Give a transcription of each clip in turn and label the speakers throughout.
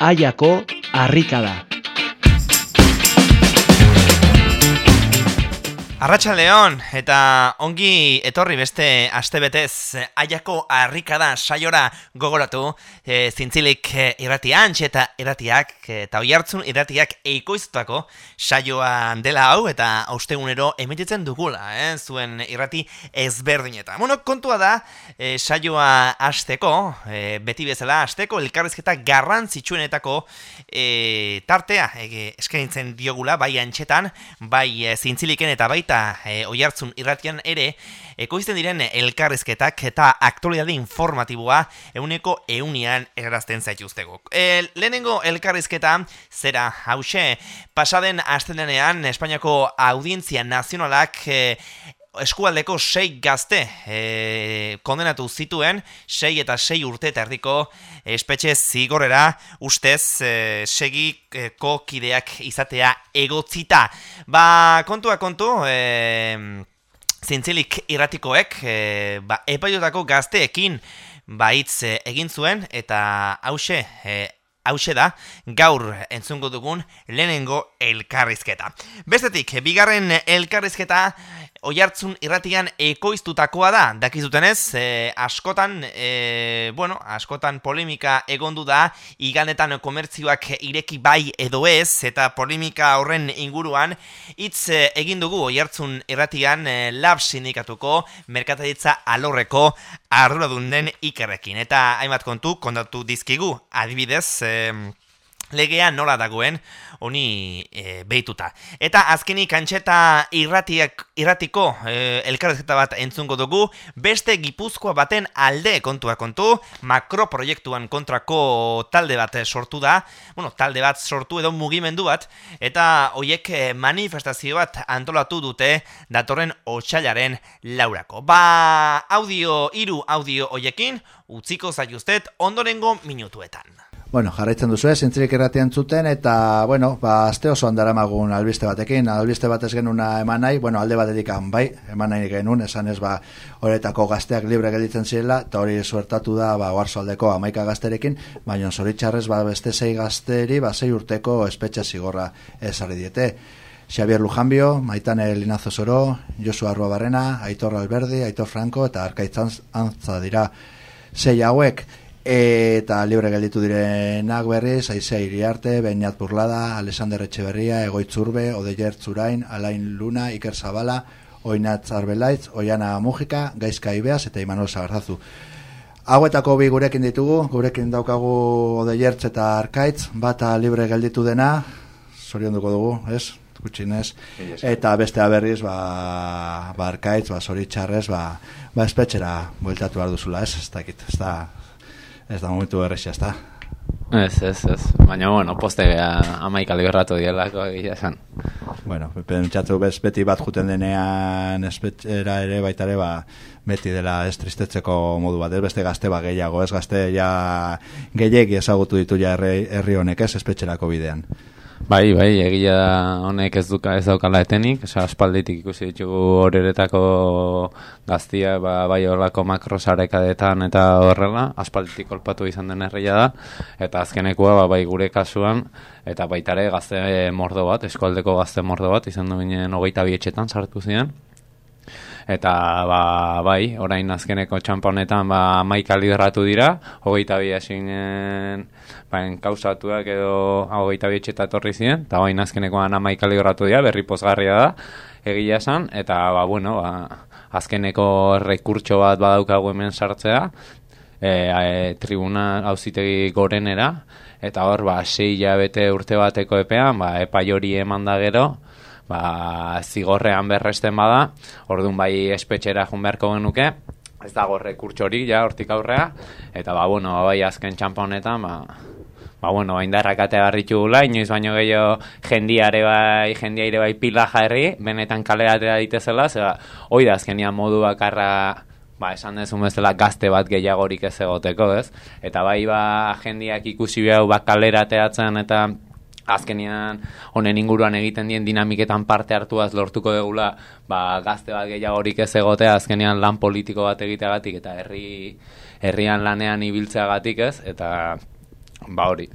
Speaker 1: Aiako harrikada.
Speaker 2: Arratxa Leon, eta ongi etorri beste astebetez aiako harrikada saiora gogoratu e, zintzilik e, irratian, eta irratiak, eta oi hartzun irratiak eikoiztutako saioan dela hau, eta austegunero emititzen dugula, eh, zuen irrati ezberdineta. Bueno, kontua da, e, saioa asteko, e, beti bezala asteko, elkarrizketa garrantzitsuenetako e, tartea e, eskaintzen diogula, bai antxetan, bai zintziliken eta baita e, oiartzun irratian ere, ekoizten diren elkarrezketak eta aktualidade informatiboa euneko eunian erazten zaituztego. E, lehenengo elkarrezketa, zera hause, pasaden astenean Espainiako audientzia nazionalak e, eskualdeko sei gazte e, kondenatu zituen, sei eta sei urte eta erdiko espetxe zigorera ustez e, segiko kideak izatea egotzita. Ba, kontua kontu, e, zintzilik irratikoek, e, ba, epaiotako gazteekin baitz e, egin zuen eta hause, e, hause da, gaur entzungo dugun lehenengo elkarrizketa. Bestetik, bigarren elkarrizketa Oiartzun irratian ekoiztutakoa da, dakizutenez, e, askotan, e, bueno, askotan polemika egondu da, iganetan komertzioak ireki bai edo ez, eta polemika horren inguruan, hitz e, egin dugu oiartzun irratian e, lab sindikatuko merkataritza alorreko arduradun den ikerrekin. Eta hainbat kontu, kontatu dizkigu, adibidez, e, legea nola dagoen honi e, behituta. Eta azkeni kantxeta irratiak, irratiko e, elkarrezketa bat entzungo dugu, beste gipuzkoa baten alde kontua kontu, makroproiektuan kontrako talde bat sortu da, bueno, talde bat sortu edo mugimendu bat, eta hoiek manifestazio bat antolatu dute datorren otxailaren laurako. Ba, audio, iru audio hoiekin, utziko zaiuztet ondorengo minutuetan.
Speaker 3: Bueno, jarraitzen duzu ez, zintzirik erratian zuten, eta, bueno, ba, azte oso handara magun albiste batekin, albiste bat genuna eman nahi, bueno, alde bat edikan, bai, eman nahi genuen, esan ez, ba, horretako gazteak libre gelditzen zirela, eta hori suertatu da, ba, aldeko amaika gazterekin, baina zoritxarrez, ba, beste zei gazteri, ba, zei urteko espetxe zigorra ezarri diete. Xavier Lujanbio, Maitane Linazo Zoro, Josu Arrua Barrena, Aitor Alberdi, Aitor Franco, eta Arkaitzan antza dira zei hauek, eta libre gelditu direnak berriz, Aizea Iriarte, Beniat Burlada, Alexander Etxeberria, Egoitzurbe, Odeyer Zurain, Alain Luna, Iker Zabala, Oinat Zarbelaitz, Oiana Mujika, Gaizka Ibeaz eta Imanol Zagarzazu. Hauetako bi gurekin ditugu, gurekin daukagu Odeiertz eta Arkaitz, bata libre gelditu dena, zorion dugu dugu, ez? Gutxinez. Eta beste berriz, ba, ba Arkaitz, ba, zoritxarrez, ba, ba espetxera bueltatu behar duzula, ez? Ez dakit, ez da, Ez da momentu errexia, ez da?
Speaker 4: Ez, ez, ez. Baina, bueno, poste amaika liberratu dielako egia esan.
Speaker 3: Bueno, pentsatu bez beti bat juten denean espetxera ere baita ere, ba, beti dela ez tristetzeko modu bat, ez beste gazte ba gehiago, ez gazte ja gehiagi ezagutu ditu ja herri honek ez espetxerako bidean.
Speaker 4: Bai, bai, egia honek ez duka ez daukala etenik, esa aspalditik ikusi ditugu horretako gaztia, ba, bai horlako makrosarekadetan eta horrela, aspalditik kolpatu izan den herria da, eta azkenekoa, ba, bai gure kasuan, eta baitare gazte mordo bat, eskualdeko gazte mordo bat, izan du ginen hogeita bietxetan sartu ziren, eta ba, bai, orain azkeneko txamponetan ba, maika lideratu dira, hogeita bi esinen bain kausatuak edo hogeita bi etxeta etorri ziren, eta bain azkenekoan amaika lideratu dira, berri pozgarria da, egia esan, eta ba, bueno, ba, azkeneko rekurtso bat badaukagu hemen sartzea, e, e, tribuna hauzitegi gorenera, eta hor, ba, sei bete urte bateko epean, ba, epai hori eman da gero, ba, zigorrean berresten bada, orduan bai espetxera jun beharko genuke, ez dago rekurtsorik ja hortik aurrea, eta ba, bueno, bai azken txampa honetan, ba, ba, bueno, hain darrakate barritu gula, inoiz baino gehiago jendiare bai, jendiaire bai pila jarri, benetan kaleratea ditezela, zera, hoi da azkenia modu bakarra, ba, esan dezu bezala gazte bat gehiagorik ez egoteko, ez? Eta bai, ba, jendiak ikusi behau, ba, kalerateatzen, eta azkenian honen inguruan egiten dien dinamiketan parte hartuaz lortuko degula ba, gazte bat gehiagorik ez egotea azkenian lan politiko bat egiteagatik eta herri herrian lanean ibiltzeagatik ez eta ba hori.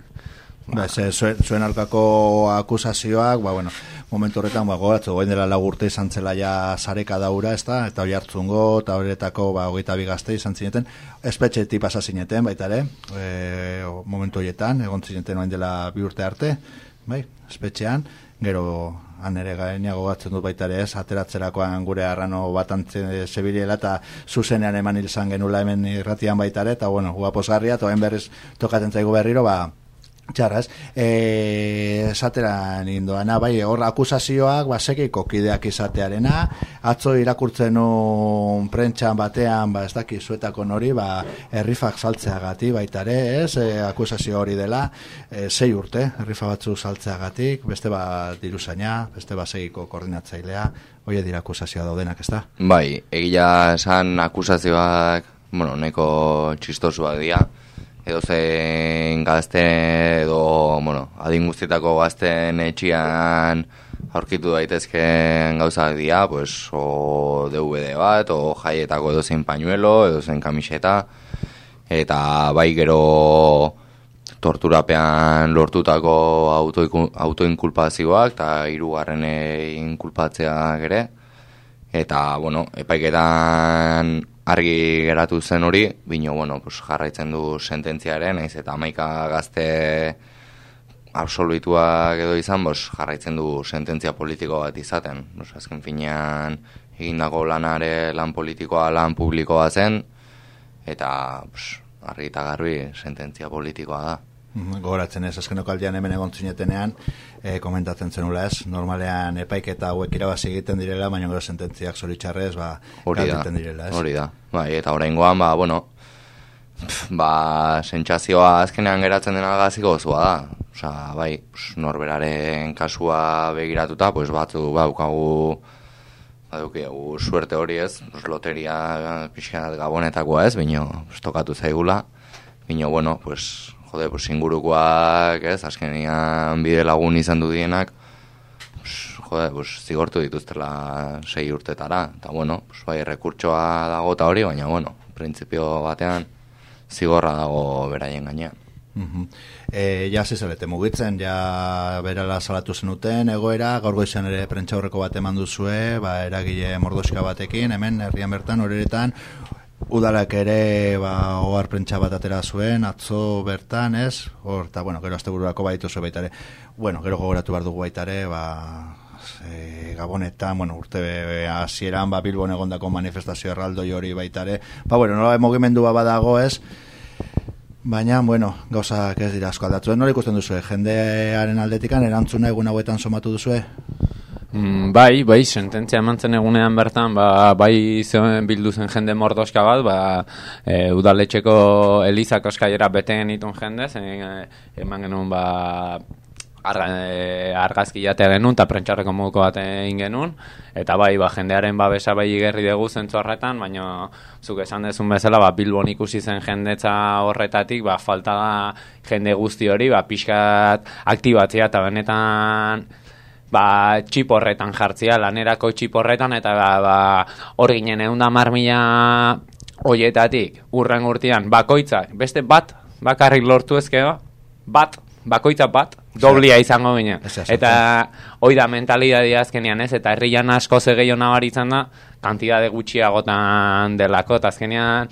Speaker 3: Ba, ze, zuen, zuen alkako akusazioak, ba, bueno, momentu horretan, ba, gogatzu, goen dela lagurte izan zela ja zareka daura, ez da, eta hori hartzungo, eta horretako, ba, hogeita bigazte izan zineten, espetxe pasa zineten, baita ere, e, momentu horietan, egon zineten oain dela bi urte arte, bai, espetxean, gero han ere gainiago batzen dut baita ere ez, ateratzerakoan gure arrano bat antze zebiliela eta zuzenean eman hil genula hemen irratian baita ere, eta bueno, guaposgarria, toen berriz tokaten zaigu berriro, ba, Txarra, ez? E, esateran indoana, bai, hor akusazioak, ba, sekiko kideak izatearena, atzo irakurtzen un prentxan batean, ba, ez daki, zuetako nori, ba, errifak saltzeagati, baita ere, ez? E, akusazio hori dela, e, sei urte, errifa batzu saltzeagatik, beste ba, diruzaina, beste ba, segiko koordinatzailea, hoi dira akusazioa daudenak, ez da?
Speaker 5: Bai, egia esan akusazioak, bueno, neko txistosuak dira, edo zen gazte edo, bueno, adin guztietako gazten etxian aurkitu daitezken gauzak dira, pues, o DVD bat, o jaietako edo zein pañuelo, edo zen kamiseta, eta bai gero torturapean lortutako autoinkulpazioak, eta hirugarren inkulpatzeak ere, eta, bueno, epaiketan argi geratu zen hori, bino, bueno, pues, jarraitzen du sententziaren, naiz eta amaika gazte absoluituak edo izan, bos, jarraitzen du sententzia politiko bat izaten. Bos, azken finean, egindako lanare lan politikoa, lan publikoa zen, eta bos, argi eta garbi sententzia politikoa da.
Speaker 3: Gogoratzen ez, azkenoko aldean hemen egon zinetenean, e, komentatzen zenula ez, normalean epaiketa hauek irabazi egiten direla, baina gero sententziak zoritxarrez, ba,
Speaker 5: hori da, direla ez. Hori da, bai, eta orain ba, bueno, ba, sentsazioa azkenean geratzen dena gaziko zua da. Osa, bai, norberaren kasua begiratuta, pues batzu baukagu, badukiagu suerte hori ez, pues, loteria pixkanat gabonetakoa ez, bino, pues, tokatu zaigula, bino, bueno, pues, jode, pues, ingurukoak, ez, azkenian bide lagun izan du dienak, pues, jode, pues, zigortu dituztela sei urtetara, eta bueno, pues, bai, rekurtsoa dago eta hori, baina, bueno, printzipio batean, zigorra dago beraien gainean.
Speaker 3: Mm e, ja zizelete mugitzen, ja berala salatu zenuten egoera, gaur goizan ere prentxaurreko bat eman duzue, ba, eragile mordoska batekin, hemen herrian bertan, horretan, Udalak ere ba, ohar prentsa bat atera zuen, atzo bertan, ez? Hor, eta, bueno, gero azte bururako baitu zuen baitare. Bueno, gero gogoratu behar dugu baitare, ba, e, gabonetan, bueno, urte hasieran ba, Bilbon egondako manifestazio erraldo hori baitare. Ba, bueno, nola emogimendu badago, ez? Baina, bueno, gauza ez dira asko aldatzen. Nola ikusten duzu, jendearen aldetikan erantzuna egun hauetan somatu duzu,
Speaker 4: Mm, bai, bai, sententzia emantzen egunean bertan, ba, bai zeuen bildu zen jende mordoska bat, ba, e, udaletxeko elizak oskaiera beteen itun jende, zen e, eman genuen, ba, arga, e, argazki jatea genuen, eta prentxarreko moduko bat egin genuen, eta bai, ba, jendearen babesa bai igerri dugu zentzu horretan, baina zuk esan dezun bezala, ba, bilbon ikusi zen jendetza horretatik, ba, falta da jende guzti hori, ba, pixkat aktibatzea, eta benetan, ba, txiporretan jartzia, lanerako txiporretan, eta ba, ba, hor ginen egun da marmila oietatik, urren urtean, bakoitza, beste bat, bakarrik lortu ezkeo, bat, bakoitza bat, doblia izango ginen. Eta hoi da mentalidadia azkenean ez, eta herrian asko zegeio nabaritzen da, kantidade gutxiagotan delako, eta azkenean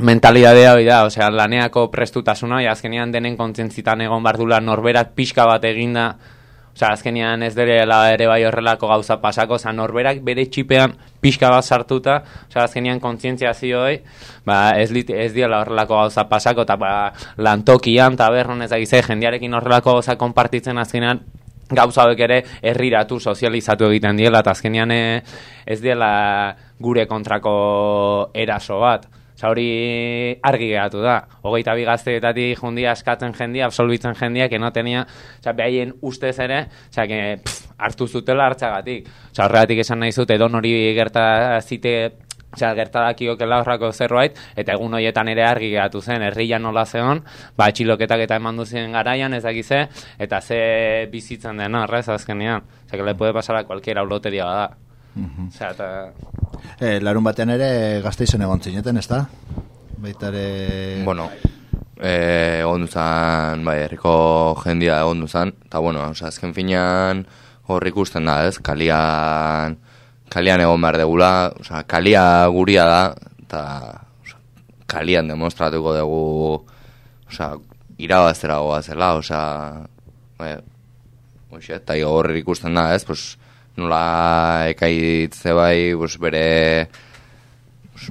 Speaker 4: mentalidadea hoi da, osea, laneako prestutasuna, azkenean denen kontzentzitan egon bardula norberak pixka bat eginda, Osa, azkenian ez derela ere bai horrelako gauza pasako, oza, norberak bere txipean pixka bat sartuta, oza, azkenian kontzientzia zioi, ba, ez, lit, ez diela horrelako gauza pasako, eta ba, lantokian, tabernon ez dakize, jendiarekin horrelako gauza konpartitzen azkenean, gauza hauek ere herriratu sozializatu egiten diela, eta azkenian eh, ez diela gure kontrako eraso bat. Hori argi gehatu da. Hogeita bi gazteetatik jundia askatzen jendia, absolbitzen jendia, que no tenia, osa behaien ustez ere, osa que pff, hartu zutela hartzagatik. Osa horregatik esan nahi zute, edon hori gerta zite, osa gertadakioke horrako zerbait, eta egun horietan ere argi gehatu zen, herria nola zeon, ba txiloketak eta eman duzien garaian, ez dakize, eta ze bizitzen dena, arrez, azkenean. Osa que le puede pasar a cualquiera uloteria da. Uh eta...
Speaker 3: E, larun batean ere gazte izan egon zineten, ez da? Baita ere...
Speaker 5: Bueno, e, egon duzan, bai, herriko jendia egon duzan, eta bueno, oza, azken finean hor ikusten da, ez, kalian, kalian egon behar degula, oza, kalia guria da, eta kalian demostratuko dugu, oza, irabaztera goa zela, oza, bai, oxe, eta hor ikusten da, ez, pues, nola ekaitze bai, pues, bere,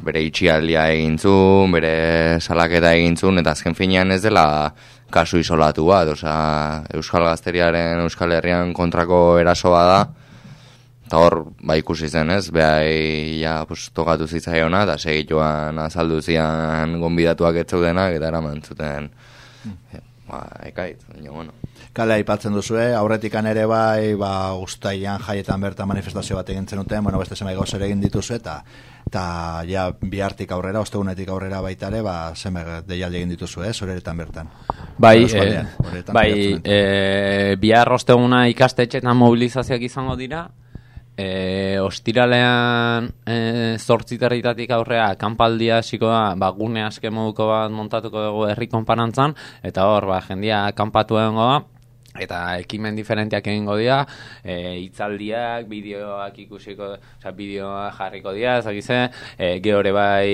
Speaker 5: bere itxialdia egintzun, bere salaketa egintzun, eta azken finean ez dela kasu isolatu bat, oza, Euskal Gazteriaren Euskal Herrian kontrako erasoa da, eta hor, ba ikusi zen ez, behai, ja, pues, tokatu zitzaiona, eta segituan azaldu zian gonbidatuak etzeudenak, eta eraman zuten, mm. ba, ekait, baina, bueno.
Speaker 3: Kale aipatzen duzue, aurretikan ere bai, ba, ustaian jaietan bertan manifestazio bat egin zenuten, bueno, beste zemai gauz egin dituzu, eta eta ja bihartik aurrera, ostegunetik aurrera baita ere, ba, zeme deialdi egin dituzu, eh, zoreretan bertan.
Speaker 4: Bai, e, bai e, bihar osteguna ikastetxetan mobilizazioak izango dira, e, ostiralean e, zortziterritatik aurrea kanpaldia hasiko da, ba, gune aske moduko bat montatuko dugu herri konparantzan, eta hor, ba, jendia kanpatu egongo da, eta ekimen diferenteak egingo dira, e, itzaldiak, bideoak ikusiko, oza, bideoa jarriko dira, ez dakize, e, geore bai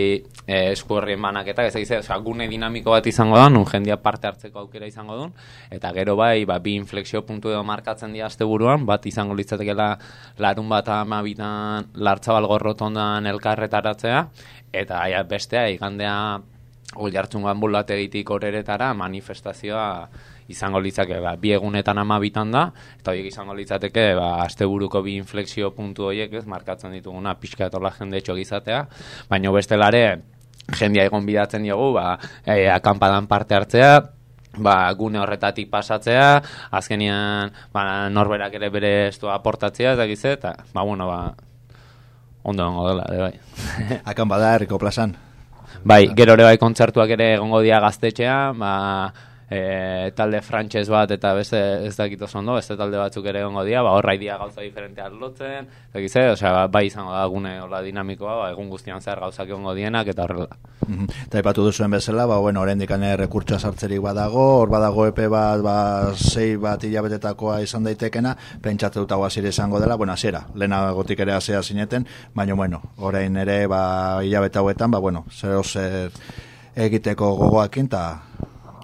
Speaker 4: e, eskuerrien banaketak, ez dakize, oza, gune dinamiko bat izango da, nun jendia parte hartzeko aukera izango duen, eta gero bai, ba, bi inflexio puntu edo markatzen dira azte buruan, bat izango litzatekela larun bat amabitan lartzabal gorrotondan elkarretaratzea, eta aia, bestea, igandea, gul jartzun ganbulategitik horeretara, manifestazioa, izango litzake ba, bi egunetan ama bitan da, eta horiek izango litzateke ba, asteburuko bi inflexio puntu horiek ez, markatzen dituguna pixka etola jende etxo gizatea, baina bestelare jendia egon bidatzen diogu, ba, e, akampadan parte hartzea, ba, gune horretatik pasatzea, azkenian ba, norberak ere bere estu aportatzea, eta gize, eta, ba, bueno, ba, ondo gongo dela, de bai.
Speaker 3: Akampada erriko plazan.
Speaker 4: Bai, gero ere bai kontzertuak ere egongo dia gaztetxea, ba, e, talde frantses bat eta beste ez dakit oso ondo, beste talde batzuk ere egongo dira, ba horra idia gauza diferenteak lotzen, eta gize, osea, bai izango da gune hola dinamikoa, ba, egun guztian zer gauzak egongo dienak eta horrela.
Speaker 3: Mhm. Eta ipatu duzuen bezala, ba, bueno, oraindik ane rekurtsa sartzerik badago, hor badago epe bat, ba, sei bat hilabetetakoa izan daitekena, pentsatu dut hau izango dela, bueno, hasiera, lena gotik ere hasea zineten, baina, bueno, orain ere, ba, hilabete hauetan, ba, bueno, zer zer egiteko gogoakin, eta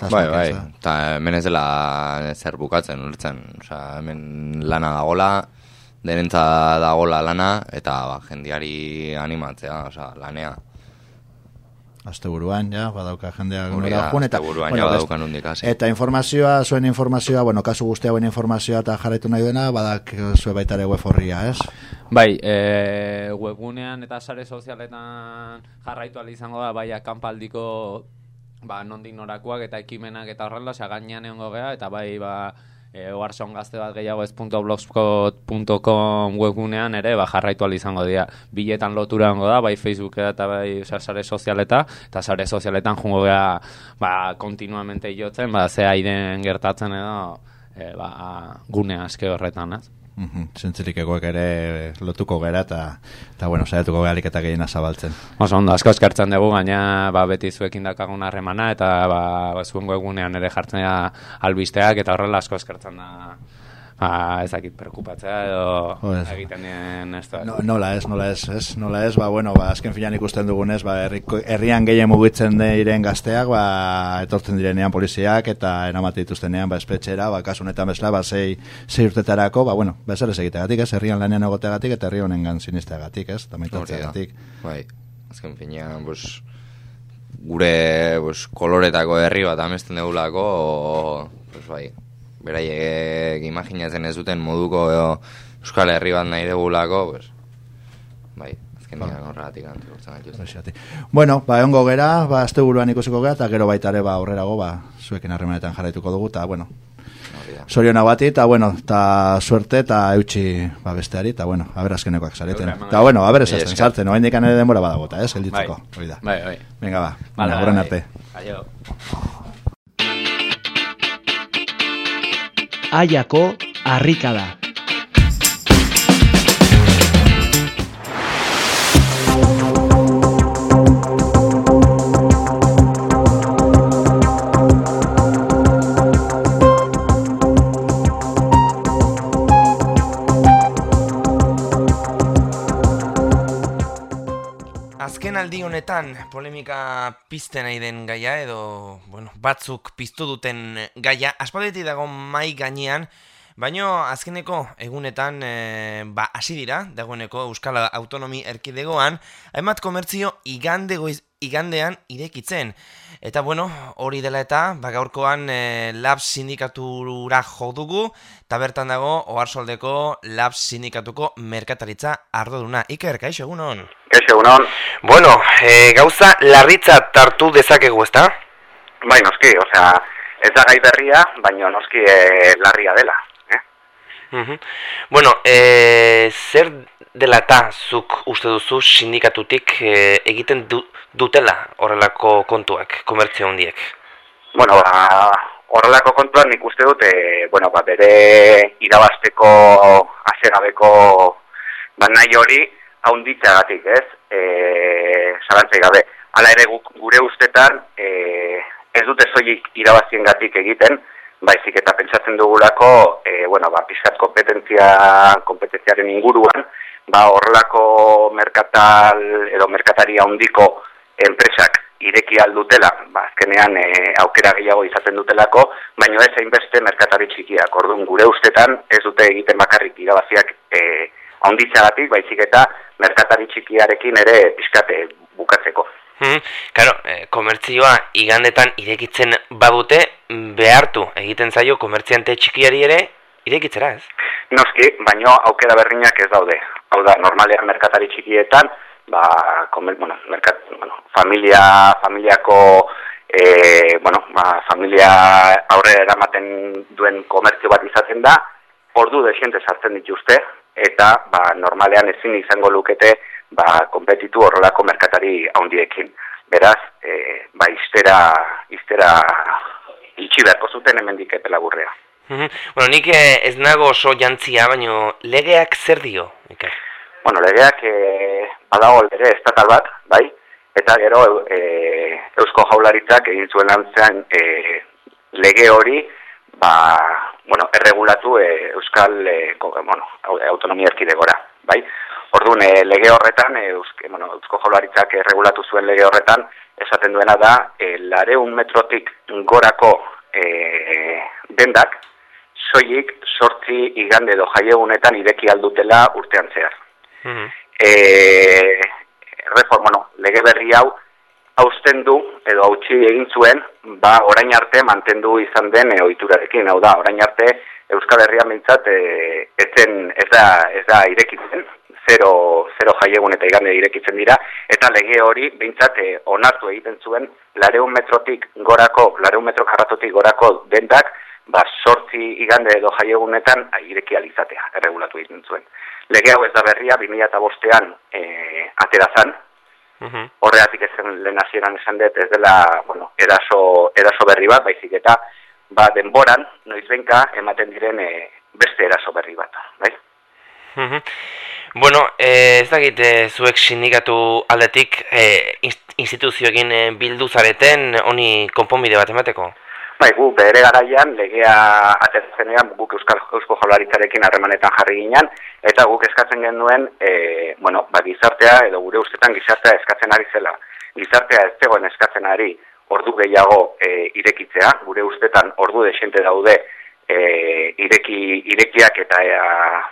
Speaker 5: bai, bai, eta hemen ez dela zer bukatzen, ulertzen, oza, hemen lana dagola, denentza dagola lana, eta ba, jendiari animatzea, oza, lanea.
Speaker 3: Azte buruan, ja, badauka jendea
Speaker 5: gunera jun, eta, buruan, bueno, ja, badauka nundik,
Speaker 3: Eta informazioa, zuen informazioa, bueno, kasu guztia buen informazioa eta jarraitu nahi dena, badak zuen baitare web horria, ez?
Speaker 4: Bai, e, webgunean eta sare sozialetan jarraitu izango da, bai, akampaldiko ba, nondik norakoak eta ekimenak eta horrela, osea, gainean egongo gea, eta bai, ba, e, oarson gazte bat gehiago ez .blogspot.com webgunean ere, ba, jarraitu izango dira. Biletan lotura da, bai Facebook eta bai sare sozialeta, eta sare sozialetan jungo gea, ba, kontinuamente jotzen, ba, ze aiden gertatzen edo, e, ba, gune aske horretan, ez?
Speaker 3: Zentzirik egoek ere lotuko gara eta, eta bueno, saiatuko galik eta gehiena zabaltzen.
Speaker 4: Oso ondo, asko eskartzen dugu, gaina ba, beti zuekin dakagun harremana eta ba, ba, zuen egunean ere jartzen albisteak eta horrela asko eskartzen da ba, ezakit perkupatzea edo egiten dien ez
Speaker 3: no, nola ez, nola ez, ez, nola ez, ba, bueno, ba, azken filan ikusten dugunez, ba, herrian gehien mugitzen diren gazteak, ba, etortzen direnean poliziak eta eramate dituztenean, ba, espetxera, ba, kasunetan bezala, ba, zei, zei urtetarako, ba, bueno, zer ez egiteagatik, ez, herrian lanean egoteagatik eta herri honen gan sinisteagatik, ez, tamaitatzeagatik.
Speaker 5: Bai, azken filan, pues, gure, pues, koloretako herri bat amesten degulako, pues, bai, beraiek imaginatzen ez duten moduko edo Euskal Herri bat nahi degulako, pues, bai, azkenean ba. horregatik antzurtzen
Speaker 3: Bueno, ba, egongo gera, ba, azte buruan ikusiko gera, eta gero baitare, ba, horrerago, ba, zuekin harremanetan jarraituko dugu, eta, bueno, Sorio bati, eta, bueno, eta suerte, eta eutxi, ba, besteari, eta, bueno, haber azkenekoak zareten. Eta, bueno, haber ez azten zartzen, no, hendik anere denbora badagota, ez, elditzeko.
Speaker 4: Bai, bai, bai.
Speaker 3: Venga, ba, vale, bai, arte.
Speaker 4: Aio.
Speaker 1: Aiako harrikada.
Speaker 2: Azken aldi honetan polemika pizten nahi den gaia edo bueno, batzuk piztu duten gaia. Aspaldetik dago mai gainean Baino azkeneko egunetan e, ba hasi dira dagoeneko Euskal Autonomi Erkidegoan hainbat komertzio igande goiz, igandean irekitzen. Eta bueno, hori dela eta ba gaurkoan e, Lab sindikatura jo dugu eta bertan dago Oharsoldeko Lab sindikatuko merkataritza ardoduna. Iker, kaixo egunon.
Speaker 6: Kaixo egunon.
Speaker 2: Bueno, e, gauza larritza tartu dezakegu, ezta?
Speaker 6: Bai, noski, osea, ez da gai berria, baina noski e, larria dela.
Speaker 2: Bueno, e, zer dela eta zuk uste duzu sindikatutik e, egiten du, dutela horrelako kontuak, komertzio hondiek?
Speaker 6: Bueno, ba, horrelako kontuak nik uste dute, bueno, ba, bere irabazteko asegabeko ba, nahi hori haunditzagatik, ez? E, Zarantzai gabe, hala ere gure ustetan e, ez dute zoik irabazien gatik egiten, baizik eta pentsatzen dugulako, e, bueno, ba, pixkat kompetentzia, kompetentziaren inguruan, ba, horrelako merkatal edo merkataria handiko enpresak ireki aldutela, ba, azkenean e, aukera gehiago izaten dutelako, baina ez hainbeste merkatari txikiak, orduan gure ustetan ez dute egiten bakarrik irabaziak e, handitzagatik, baizik eta merkatari txikiarekin ere pixkate bukatzeko.
Speaker 2: Hmm, claro, e, komertzioa igandetan irekitzen badute, behartu egiten zaio komertziante txikiari ere irekitzera, ez?
Speaker 6: Noski, baino aukera berriak ez daude. Hau da, normalean merkatari txikietan, ba, komer, bueno, merkat, bueno, familia, familiako, e, bueno, ba, familia aurre eramaten duen komertzio bat izaten da, ordu de gente sartzen dituzte, eta ba, normalean ezin izango lukete ba, kompetitu horrelako merkatari handiekin. Beraz, e, ba, iztera, iztera itxi beharko zuten hemendik epela gurrea.
Speaker 2: bueno, nik eh, ez nago oso jantzia, baino legeak zer dio? Iker?
Speaker 6: Bueno, legeak e, badago lege estatal bat, bai? Eta gero e, Eusko Jaularitzak egin zuen lantzean e, lege hori ba, bueno, erregulatu e, Euskal e, bueno, autonomia erkidegora, bai? Orduan, e, lege horretan, e, euske, bueno, Eusko Jaularitzak erregulatu zuen lege horretan, esaten duena da, e, lareun metrotik gorako e, dendak, soilik sortzi igande edo jaiegunetan ireki aldutela urtean zehar. Mm -hmm. e, reform, bueno, lege berri hau, hausten du, edo hautsi egin zuen, ba, orain arte mantendu izan den e, oiturarekin, hau da, orain arte Euskal Herria mintzat, e, etzen, ez da, ez da irekitzen, zero, zero jaiegun eta igande irekitzen dira, eta lege hori behintzat eh, onartu egiten zuen lareun metrotik gorako, lareun metro karratotik gorako dendak, ba, sortzi igande edo jaiegunetan ireki alizatea, erregulatu egiten zuen. Lege hau ez da berria, 2005an e, aterazan, horreatik ezen lehen hasieran esan dut, ez dela, bueno, eraso, eraso berri bat, baizik eta, ba, denboran, noiz benka, ematen diren e, beste eraso berri bat, bai?
Speaker 2: Bueno, eh, ez dakit eh, zuek sindikatu aldetik eh, instituzioekin bildu zareten honi konponbide bat emateko?
Speaker 6: Bai, gu bere garaian legea atezenean guk Euskal Eusko Jaurlaritzarekin harremanetan jarri ginen eta guk eskatzen genuen eh, bueno, ba, gizartea edo gure ustetan gizartea eskatzen ari zela. Gizartea ez zegoen eskatzen ari ordu gehiago eh, irekitzea, gure ustetan ordu desente daude e, ireki, irekiak eta ea,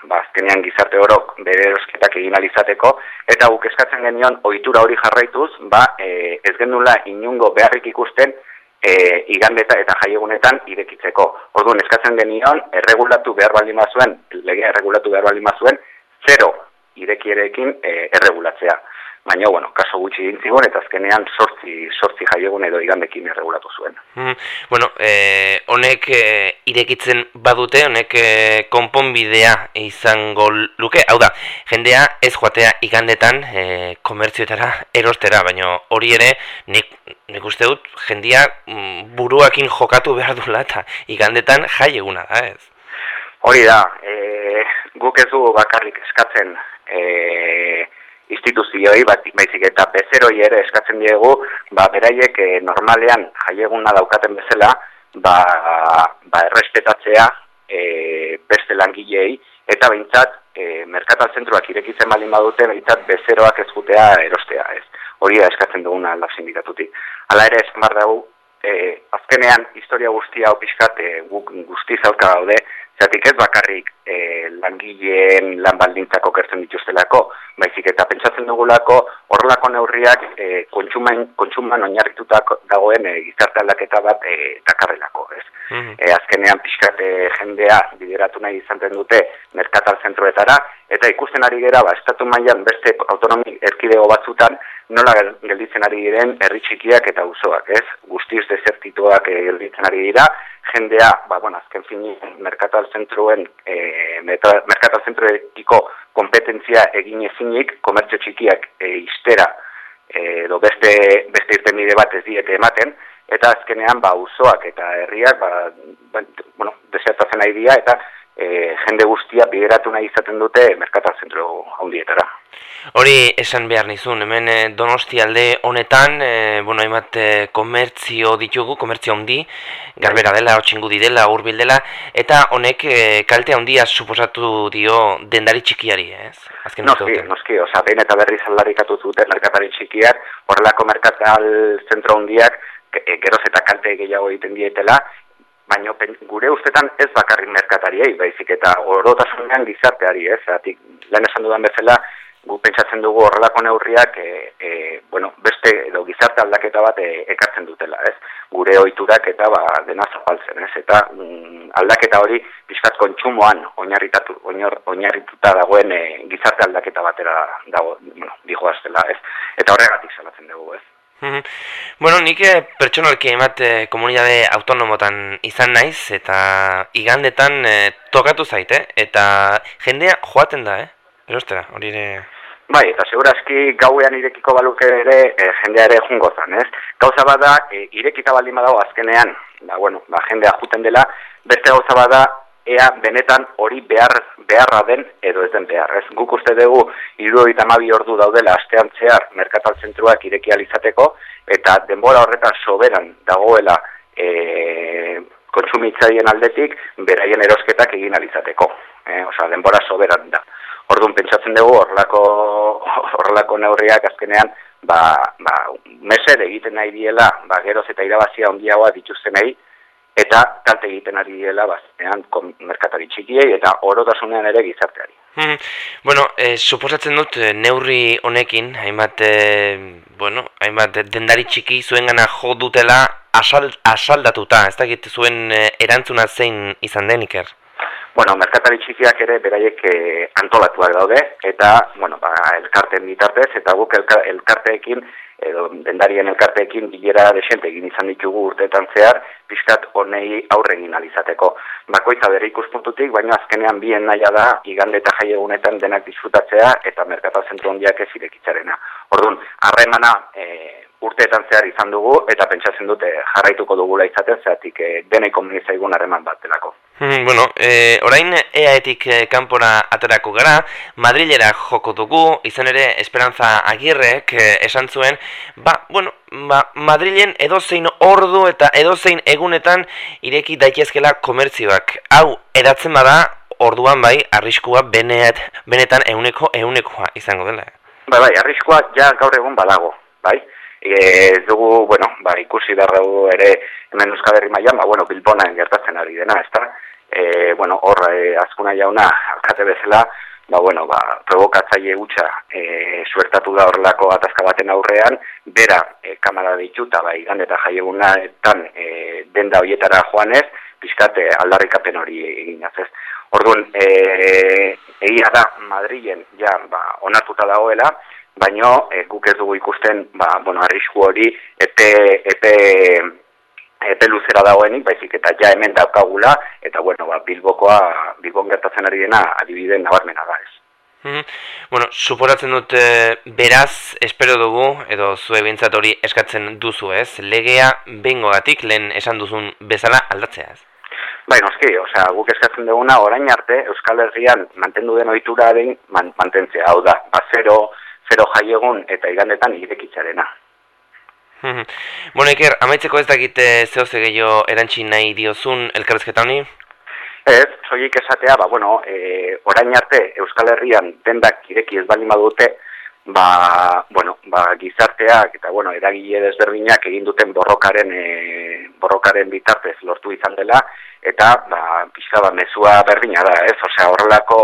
Speaker 6: ba, azkenean gizarte orok bere erosketak egin alizateko, eta guk eskatzen genion ohitura hori jarraituz, ba, e, ez genula inungo beharrik ikusten e, igandeta eta jaiegunetan irekitzeko. Orduan eskatzen genion, erregulatu behar baldin zuen, legea erregulatu behar baldin zuen, zero irekierekin e, erregulatzea baina, bueno, kaso gutxi dintzigun, eta azkenean sortzi, sortzi jaiegun edo igandekin erregulatu zuen.
Speaker 2: Mm, bueno, eh, honek eh, irekitzen badute, honek eh, konponbidea izango luke, hau da, jendea ez joatea igandetan eh, komertzioetara erostera, baina hori ere, nik, nik uste dut, jendea mm, buruakin jokatu behar duela eta igandetan jaieguna da, ez?
Speaker 6: Hori da, e, guk ez du bakarrik eskatzen, e, instituzioi, bat, baizik eta bezeroi ere eskatzen diegu, ba, beraiek e, normalean jaieguna daukaten bezala, ba, ba errespetatzea e, beste langilei, eta behintzat, e, merkatal zentruak irekitzen baldin badute, behintzat bezeroak ez jutea erostea, ez. hori da eskatzen duguna alda sindikatutik. Hala ere, esan behar dugu, e, azkenean, historia guztia hau pixkat, e, guk guztiz aurka daude, Zatik ez bakarrik e, langileen lan baldintzak okertzen dituztelako, baizik eta pentsatzen dugulako horrelako neurriak e, kontsuman, kontsuman oinarritutak dagoen e, gizarte aldaketa bat e, takarrelako. Ez. Mm azkenean pixkat jendea bideratu nahi izaten dute merkatal zentroetara, eta ikusten ari gera, ba, estatu mailan beste autonomi erkidego batzutan, nola gelditzen ari diren herri txikiak eta usoak, ez? Guztiz desertituak gelditzen ari dira, jendea, ba, bueno, azken fini, merkatal zentruen, e, merkatal zentroekiko kompetentzia egin ezinik, komertzio txikiak e, istera, e, edo beste, beste irten bat ez diete ematen, eta azkenean, ba, usoak eta herriak, ba, ba bueno, desertatzen nahi dira, eta e, jende guztia bideratu nahi izaten dute merkatal zentro handietara.
Speaker 7: Hori esan behar nizun, hemen eh, donosti alde honetan, e, bueno, hainbat e, komertzio ditugu, komertzio handi, garbera dela, otxingu dela, urbil dela, eta honek e, kalte handia suposatu dio dendari txikiari, ez?
Speaker 6: Azken noski, noski, oza, behin eta berri zaldarikatu zuten merkatari txikiak, horrelako merkatal zentro handiak, geroz eta kalte gehiago egiten dietela, baina gure ustetan ez bakarrik merkatariei, baizik eta orotasunean gizarteari, ez? Zatik, lehen esan dudan bezala, gu pentsatzen dugu horrelako neurriak e, e, bueno, beste edo gizarte aldaketa bat e, ekartzen dutela, ez? Gure ohiturak eta ba dena zapaltzen, ez? Eta mm, aldaketa hori pixkat kontsumoan oinarritatu oinarrituta dagoen e, gizarte aldaketa batera dago, bueno, dijo ez? Eta horregatik salatzen dugu, ez?
Speaker 7: Bueno, nik eh, pertsonalki emat eh, komunidade autonomotan izan naiz eta igandetan eh, tokatu zaite eta jendea joaten da, eh? Erostera, hori ere...
Speaker 6: Bai, eta segurazki gauean irekiko baluke ere e, jendea ere jungo zan, ez? Gauza bada, e, irekita baldin badago azkenean, da, bueno, ba, jendea juten dela, beste gauza bada, ea benetan hori behar, beharra den edo ez den behar, ez? Guk uste dugu, iru eta mabi ordu daudela astean zehar merkatal zentruak ireki alizateko, eta denbora horretan soberan dagoela e, kontsumitzaien aldetik, beraien erosketak egin alizateko. E, Osa, denbora soberan da. Orduan pentsatzen dugu horrelako horrelako neurriak azkenean ba, ba mesed egiten nahi diela, ba geroz eta irabazia handiagoa dituztenei eta kalte egiten ari diela bazkenean merkatari txikiei eta orotasunean ere gizarteari.
Speaker 7: Hmm. Bueno, eh, suposatzen dut eh, neurri honekin, hainbat, eh, bueno, hainbat dendari txiki zuen gana jo dutela asal, asaldatuta, ez dakit zuen erantzuna zein izan deniker?
Speaker 6: Bueno, merkatari txikiak ere beraiek eh, antolatuak daude, eta, bueno, ba, elkarten bitartez, eta guk elkarteekin, edo dendarien elkarteekin bilera desente egin izan ditugu urteetan zehar, pixkat honei aurregin alizateko. Bakoitza bere ikuspuntutik, baina azkenean bien naia da, igande eta jaiegunetan denak disfrutatzea, eta merkatal zentru hondiak ez irekitzarena. Orduan, harremana e, urteetan zehar izan dugu, eta pentsatzen dute jarraituko dugula izaten, zeatik e, denei komunizaigun harreman bat delako.
Speaker 7: Bueno, e, orain EAetik e, kanpora aterako gara, Madrilera joko dugu, izan ere Esperanza Agirrek e, esan zuen, ba, bueno, ba, Madrilen edozein ordu eta edozein egunetan ireki daitezkela komertzioak. Hau, edatzen bada, orduan bai, arriskua benet, benetan euneko eunekoa izango dela.
Speaker 6: Bai, bai, arriskua ja gaur egun badago, bai? Ez dugu, bueno, ba, ikusi darragu ere hemen Euskal Herri mailan, ba, bueno, Bilbonaen gertatzen ari dena, ezta? E, bueno, hor e, azkuna jauna alkate bezala, ba, bueno, ba, provokatzaile gutxa e, suertatu da horrelako atazka baten aurrean, bera e, kamara ditu eta bai gande eta jaiegunetan e, denda hoietara joanez, pizkate aldarrikapen hori egin ez. Orduan, e, egia da Madrilen ja ba, onartuta dagoela, baino e, guk ez dugu ikusten ba, bueno, arrisku hori epe, epe epe luzera dagoenik, baizik eta ja hemen daukagula, eta bueno, ba, bilbokoa, bilbon gertatzen ari dena, adibide nabarmena da ez.
Speaker 7: Mm Bueno, suporatzen dut beraz, espero dugu, edo zue bintzat hori eskatzen duzu ez, legea bengo gatik, lehen esan duzun bezala aldatzea ez?
Speaker 6: Bai, noski, osea, guk eskatzen duguna orain arte Euskal Herrian mantendu den ohitura den mantentzea, hau da, ba, zero, zero jaiegun eta igandetan irekitzarena.
Speaker 7: Bueno, Iker, amaitzeko ez dakit zehose gehiago erantxin nahi diozun elkarrezketa honi?
Speaker 6: Ez, zoik esatea, ba, bueno, e, orain arte Euskal Herrian dendak ireki ez bali badute, ba, bueno, ba, gizarteak eta bueno, eragile desberdinak egin duten borrokaren e, borrokaren bitartez lortu izan dela eta ba pizka ba mezua berdina da, ez? Osea, horrelako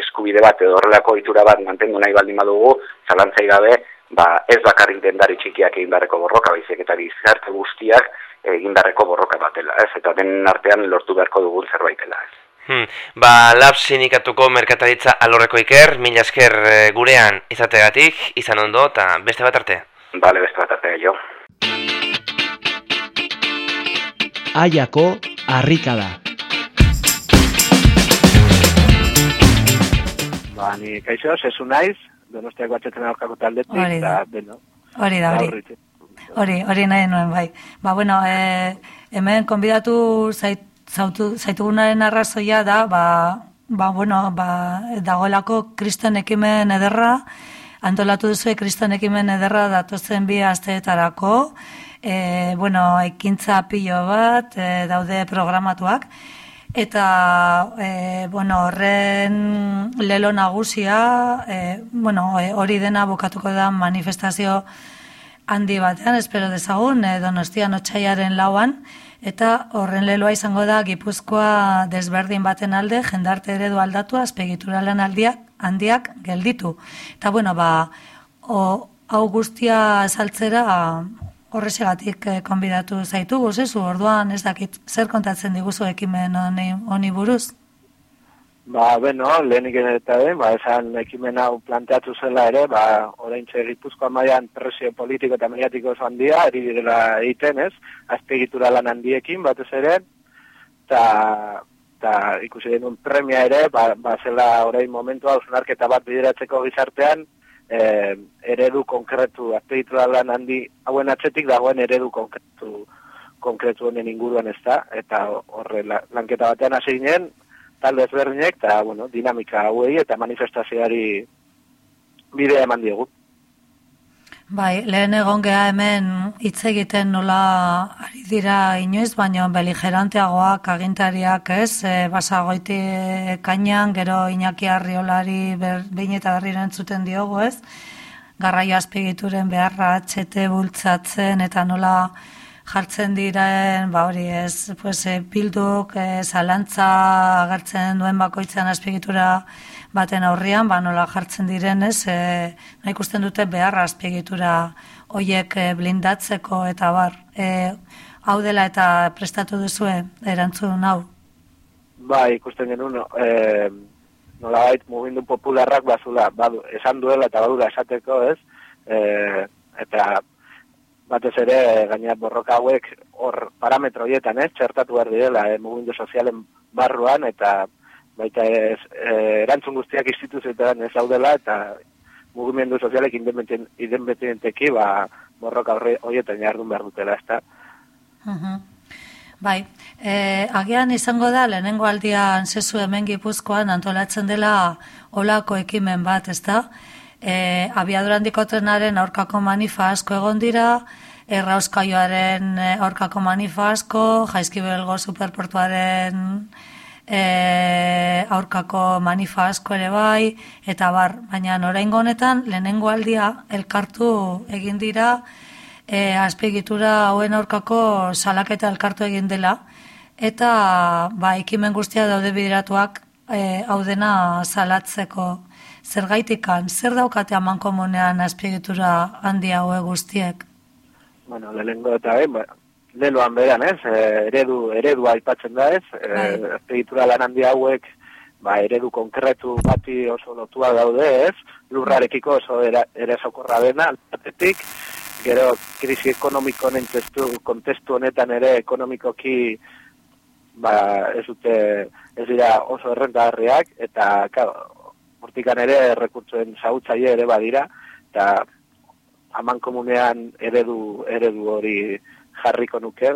Speaker 6: eskubide bat edo horrelako itura bat mantendu nahi baldin badugu, zalantzai gabe, ba ez bakarrik dendari txikiak egin beharreko borroka, baizik eta gizarte guztiak egin beharreko borroka batela, ez? Eta den artean lortu beharko dugun zerbaitela, ez?
Speaker 7: Hmm. Ba, lab sinikatuko merkataritza alorreko iker, mila esker eh, gurean izategatik, izan ondo, eta beste bat arte.
Speaker 6: Bale, beste bat arte, jo.
Speaker 1: Aiako harrika da.
Speaker 8: Ba, ni kaixo, sesu naiz, donostiak batxetzen aurkako taldetik,
Speaker 9: Hori da.
Speaker 8: eta, beno.
Speaker 9: Hori da, hori. Hori, hori nahi nuen, bai. Ba, bueno, e, hemen konbidatu zait, zautu, zaitugunaren arrazoia da, ba, ba, bueno, ba, dagoelako kriston ekimen ederra, antolatu duzu kriston ekimen ederra datozen bi asteetarako, e, bueno, ekintza pilo bat, e, daude programatuak, eta e, bueno, horren lelo nagusia, e, bueno, e, hori dena bukatuko da manifestazio handi batean, espero dezagun, e, donostian otxaiaren lauan, Eta horren leloa izango da Gipuzkoa desberdin baten alde jendarte eredu aldatu azpegituralen aldiak handiak gelditu. Eta bueno, ba o, hau guztia saltzera horresegatik eh, konbidatu zaitu gozezu. Orduan ez dakit zer kontatzen diguzu ekimen honi, honi buruz.
Speaker 8: Ba, beno, lehenik eta den, ba, esan ekimen hau planteatu zela ere, ba, orain gipuzkoa maian presio politiko eta mediatiko oso handia, eri direla egiten, ez? Azpegitura lan handiekin, batez ere, eta ta, ikusi denun premia ere, ba, ba zela orain momentu hau zunarketa bat bideratzeko gizartean, eh, eredu konkretu, azpegitura lan handi hauen atzetik dagoen eredu konkretu konkretu honen inguruan ez da, eta horre lanketa batean hasi ginen, talde ezberdinek, eta, bueno, dinamika hauei eta manifestazioari bidea eman diegu.
Speaker 9: Bai, lehen egon geha hemen hitz egiten nola ari dira inoiz, baina beligeranteagoak agintariak ez, e, basagoiti kainan, gero Iñaki Arriolari ber, behin eta berri zuten diogu ez, garraio azpigituren beharra atxete bultzatzen eta nola jartzen diren, ba hori ez, pues, e, bilduk, e, zalantza agertzen duen bakoitzen azpiegitura baten aurrian, ba nola jartzen diren ez, e, nahi ikusten dute beharra azpiegitura hoiek e, blindatzeko eta bar, e, hau dela eta prestatu duzue erantzun hau?
Speaker 8: Ba, ikusten genuen, e, nola bait, mugindu popularrak bazula, badu, esan duela eta badura esateko ez, e, eta batez ere gaina borroka hauek hor parametro hietan, ez, txertatu behar direla eh, mugundu sozialen barruan eta baita ez, eh, erantzun guztiak instituzioetan ez daudela eta mugimendu sozialek independienteki ba, borroka horietan jardun behar dutela, ez da.
Speaker 9: Bai, e, agian izango da, lehenengo aldian zezu hemen gipuzkoan antolatzen dela olako ekimen bat, ez da? e, abiaduran dikotrenaren aurkako manifa asko egon dira, errauskaioaren e, aurkako manifa asko, jaizkibelgo superportuaren e, aurkako manifa asko ere bai, eta bar, baina oraingo honetan lehenengo aldia elkartu egin dira e, azpigitura hauen aurkako salaketa elkartu egin dela, eta ba, ekimen guztia daude bideratuak e, hau dena salatzeko zergaitikan, zer daukate aman komunean azpiegitura handi haue guztiek?
Speaker 8: Bueno, lehenengo eta ben, ba, leloan beran ez, e, eredu, eredu aipatzen da ez, e, azpiegitura lan handi hauek, ba, eredu konkretu bati oso lotua daude ez, lurrarekiko oso era, ere sokorra dena, altatetik, gero krisi ekonomiko testu, kontestu honetan ere ekonomikoki ba, ez dute ez dira oso errentagarriak eta claro, hortikan ere rekurtsoen zautzaile ere badira, eta haman komunean eredu, eredu hori jarriko nuke,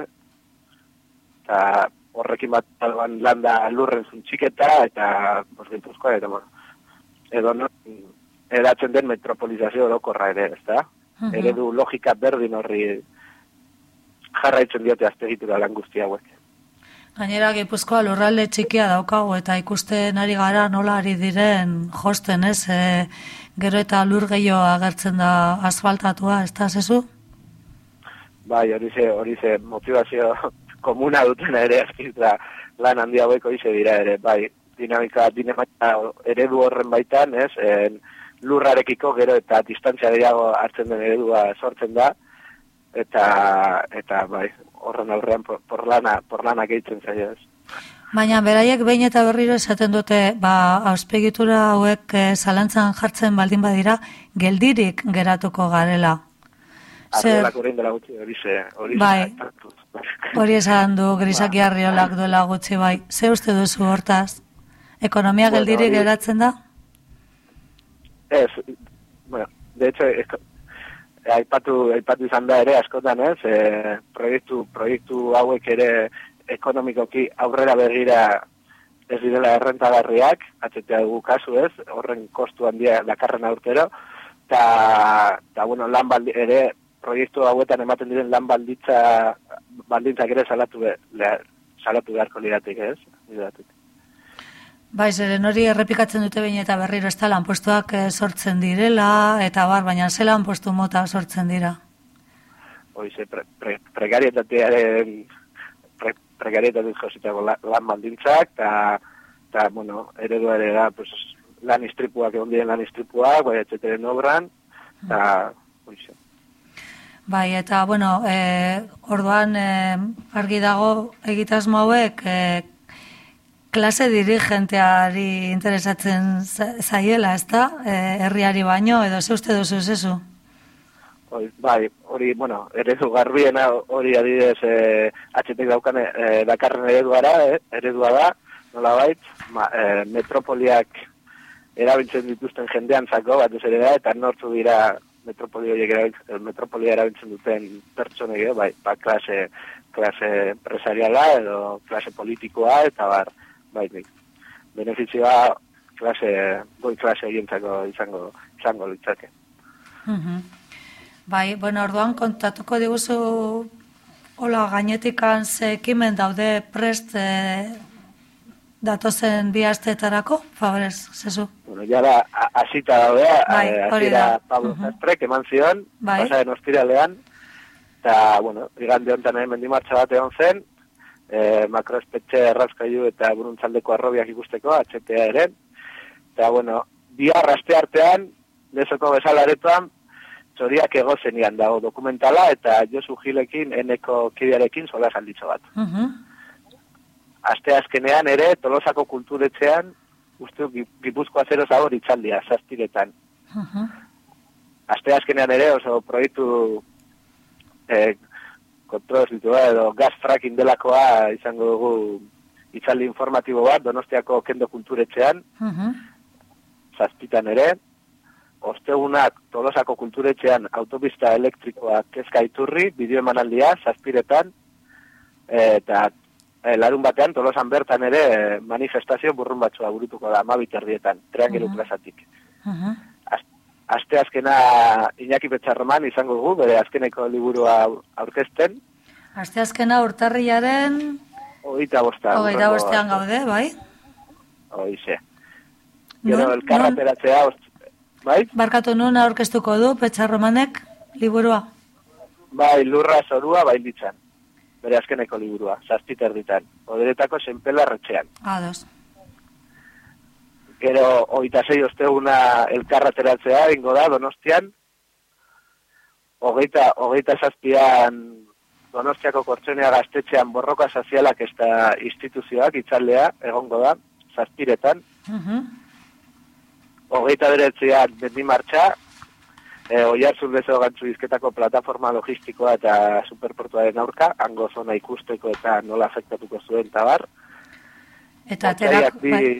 Speaker 8: eta horrekin bat alban landa lurren zuntxiketa, eta bosgintuzkoa, eta bueno, edo no, edatzen den metropolizazio orokorra ere, ez da? Eredu logika berdin horri jarraitzen diote aztegitura lan guzti hauek.
Speaker 9: Gainera, Gipuzkoa lurralde txikia daukagu eta ikusten ari gara nola ari diren josten, ez? E, gero eta lur gehiago agertzen da asfaltatua, ez da, zezu?
Speaker 8: Bai, hori ze, hori ze motivazio komuna duten ere azkizta lan handia haueko ize dira ere, bai, dinamika, dinamika eredu horren baitan, ez? En, lurrarekiko gero eta distantzia gehiago hartzen den eredua sortzen da, eta, eta bai, horren aurrean porlana, porlana gehitzen zaio ez.
Speaker 9: Baina beraiek behin eta berriro esaten dute, ba, auspegitura hauek e, zalantzan jartzen baldin badira, geldirik geratuko garela.
Speaker 8: Zer... dela gutxi, hori ze, hori
Speaker 9: bai. Hori esan du, grisaki arriolak duela gutxi, bai. Ze uste duzu hortaz? Ekonomia bueno, geldirik geratzen da?
Speaker 8: Ez, bueno, de hecho, aipatu, aipatu izan da ere askotan ez, e, proiektu, proiektu hauek ere ekonomikoki aurrera begira ez direla errentagarriak, atzetea dugu kasu ez, horren kostu handia lakarren aurtero, eta, bueno, lan baldi, ere proiektu hauetan ematen diren lan balditza, baldintzak ere salatu, be, salatu beharko liratik ez, liratik.
Speaker 9: Bai, zeren hori errepikatzen dute behin eta berriro ez da lanpostuak eh, sortzen direla, eta bar, baina ze lanpostu mota sortzen dira?
Speaker 8: Hoize, pre, pre, prekarietatearen pre, prekarietatearen jositako lan baldintzak, eta, bueno, eredua ere da, pues, lan istripuak egon diren lan istripuak, bai, etxeteren obran, eta, hoize.
Speaker 9: Bai, eta, bueno, e, orduan e, argi dago egitasmo hauek e, klase dirigenteari interesatzen zaiela, ez da? E, herriari baino, edo ze uste duzu zezu?
Speaker 8: Bai, hori, bueno, eredu garbiena hori adidez e, atxetek daukane e, dakarren ereduara, e, eredua da, nola bait, ma, e, metropoliak erabiltzen dituzten jendean zako, bat ez ere da, eta nortzu dira metropoli horiek erabiltzen, metropolia erabiltzen duten pertsonei, bai, ba, klase, klase empresariala edo klase politikoa, eta bar, bai, bai. Benefizioa klase, goi klase egintzako izango, izango litzake.
Speaker 9: Uh Bai, bueno, orduan kontatuko diguzu hola gainetikan ze ekimen daude prest e, datozen bi asteetarako, favorez, zezu?
Speaker 8: Bueno, ya da, asita daude, bai, eh, hori da. Pablo uh -huh. eman zion, bai. pasaren ostiralean, eta, bueno, igande honetan egin mendimartza bat egon zen, e, makroespetxe errazkaiu eta buruntzaldeko arrobiak ikusteko, atxetea ere. Eta, bueno, bihar aste artean, lezoko bezalaretuan, txoriak egozenian dago dokumentala, eta Josu Gilekin, eneko kidearekin, sola salditzo bat. Uh Aste azkenean ere, tolosako kulturetzean, uste gipuzkoa zero zabor itxaldia, zaztiretan. Uh Aste azkenean ere, oso proiektu eh, kontrol edo gas fracking delakoa izango dugu itzaldi informatibo bat Donostiako kendo kulturetxean. Uh zazpitan ere ostegunak tolosako kulturetxean autopista elektrikoa kezka iturri bideo emanaldia zazpiretan eta e, larun batean tolosan bertan ere manifestazio burrun batzua burutuko da mabiterrietan, triangelu uh -huh. plazatik aste azkena Iñaki Betxarroman izango dugu, bere azkeneko liburua aurkezten.
Speaker 9: Aste azkena urtarriaren...
Speaker 8: Oita bostean.
Speaker 9: Oita bostean gaude, bai?
Speaker 8: Oize. Gero, elkarrateratzea, bai?
Speaker 9: Barkatu nun aurkeztuko du, Betxarromanek, liburua?
Speaker 8: Bai, lurra zorua, bai ditzan. Bere azkeneko liburua, zazpiter ditan. Oderetako retxean.
Speaker 9: Ados.
Speaker 8: Gero oita zei osteguna elkarrateratzea ingo da donostian, hogeita, hogeita zazpian donostiako kortzenea gaztetxean borroka sozialak ez da instituzioak itzaldea egongo da, zazpiretan. Uh Hogeita beretzean bendi martxa, e, oiarzun bezo gantzu izketako plataforma logistikoa eta superportuaren aurka, hango zona ikusteko eta nola afektatuko zuen tabar.
Speaker 9: Eta aterako, bai,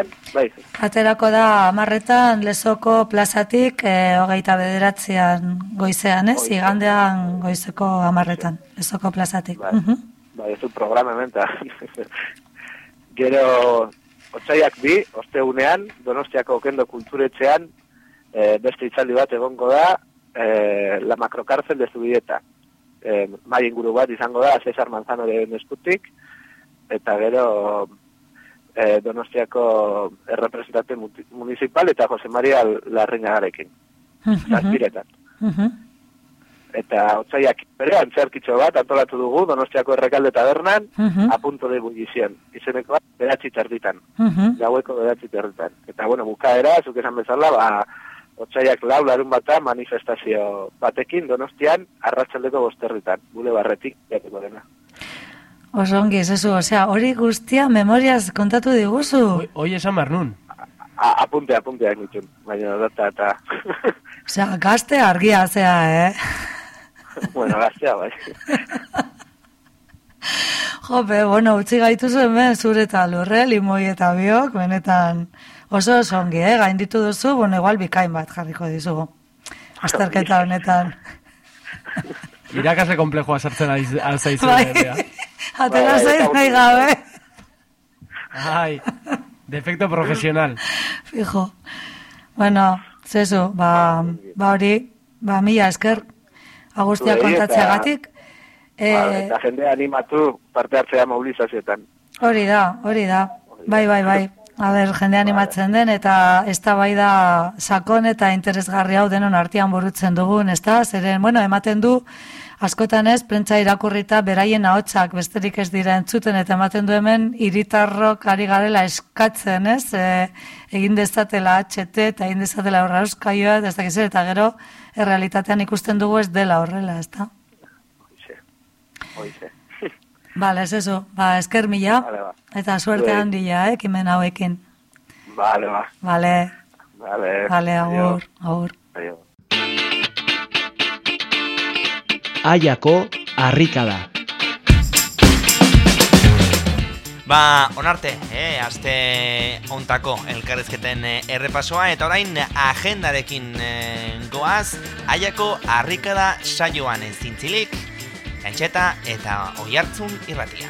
Speaker 9: eh? bai. aterako da amarretan lezoko plazatik e, hogeita bederatzean goizean, ez? Igandean goizeko amarretan, lezoko plazatik.
Speaker 8: Bai, uh -huh. bai ez du programa menta. Gero, otzaiak bi, osteunean, donostiako okendo kulturetzean, e, beste itzaldi bat egongo da, e, la makrokarzel de zubieta. E, mai inguru bat izango da, Cesar Manzano de eskutik, eta gero e, Donostiako errepresentante municipal eta Jose Maria Larrinagarekin. Zazpiretan. Eta otzaiak bere antzerkitxo bat antolatu dugu Donostiako errekalde tabernan uh -huh. apunto de bullizien. Izeneko beratzi terditan. Uh Gaueko beratzi terditan. Eta bueno, bukaera, zuk esan bezala, ba, otzaiak lau larun bata manifestazio batekin Donostian arratsaldeko bosterritan. Gule barretik, jateko dena.
Speaker 9: Oso ongi, ez osea, hori guztia memoriaz kontatu diguzu.
Speaker 10: Hoi esan behar nun.
Speaker 8: Apunte, apunte, hain baina data eta...
Speaker 9: Osea, gazte argia zea, eh?
Speaker 8: bueno, gaztea, bai.
Speaker 9: Jope, bueno, utzi gaitu hemen zure eta lurre, limoi eta biok, benetan oso zongi, eh? Gain ditu duzu, bueno, igual bikain bat jarriko dizugu. Azterketa honetan.
Speaker 10: Irakase komplejua sartzen alzaizu.
Speaker 9: Bai, atera bai, zaiz nahi gabe.
Speaker 10: Ai, defecto profesional.
Speaker 9: Fijo. Bueno, zezu, ba, ba hori, ba mila esker, agustia kontatzea gatik.
Speaker 8: E, ba, eta jende animatu parte hartzea mobilizazioetan.
Speaker 9: Hori da, hori da. Bai, bai, bai. A ber, jende animatzen den, eta ez da bai da sakon eta interesgarri hau denon artean burutzen dugun, ez da? Zeren, bueno, ematen du, askotan ez, prentza irakurrita beraien ahotsak besterik ez dira entzuten, eta ematen du hemen, iritarrok ari garela eskatzen, ez? E, egin dezatela HT eta egin dezatela horra euskaioa, ez da eta gero, errealitatean ikusten dugu ez dela horrela, ez da?
Speaker 8: Oize, oize.
Speaker 9: Bale, ez eso, ba, esker mila,
Speaker 8: ba.
Speaker 9: eta suerte handia, eh, kimen hauekin.
Speaker 8: Bale, ba.
Speaker 9: Bale.
Speaker 8: Bale.
Speaker 9: Bale, agur, agur.
Speaker 1: Aiako harrikada.
Speaker 2: Ba, onarte, eh, azte ontako elkarrezketen eh, errepasoa, eta orain agendarekin eh, goaz, aiako harrikada saioan zintzilik, entxeta eta oi hartzun irratia.